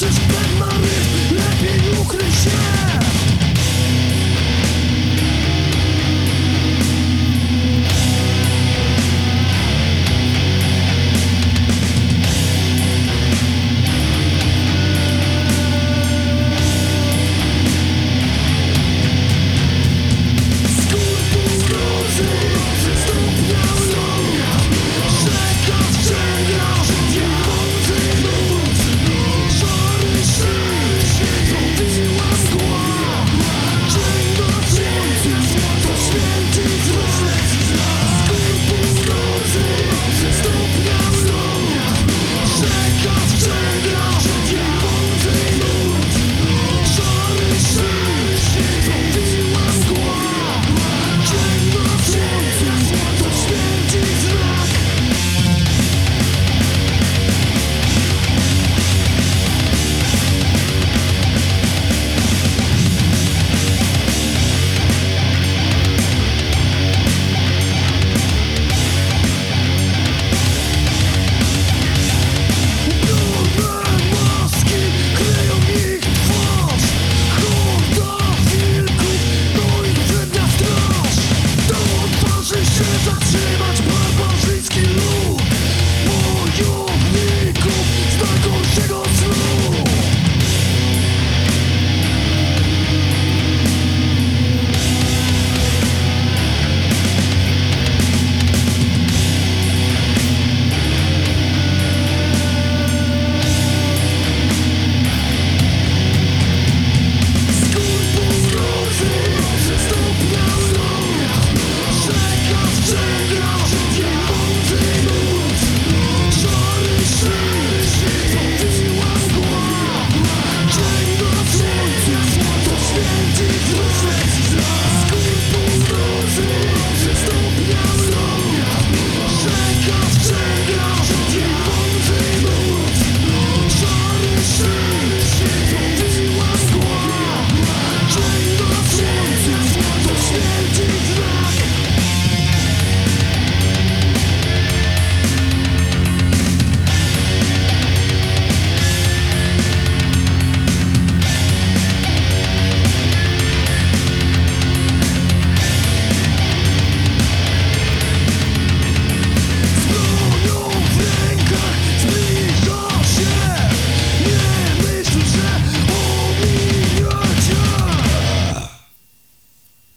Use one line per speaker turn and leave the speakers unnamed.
This is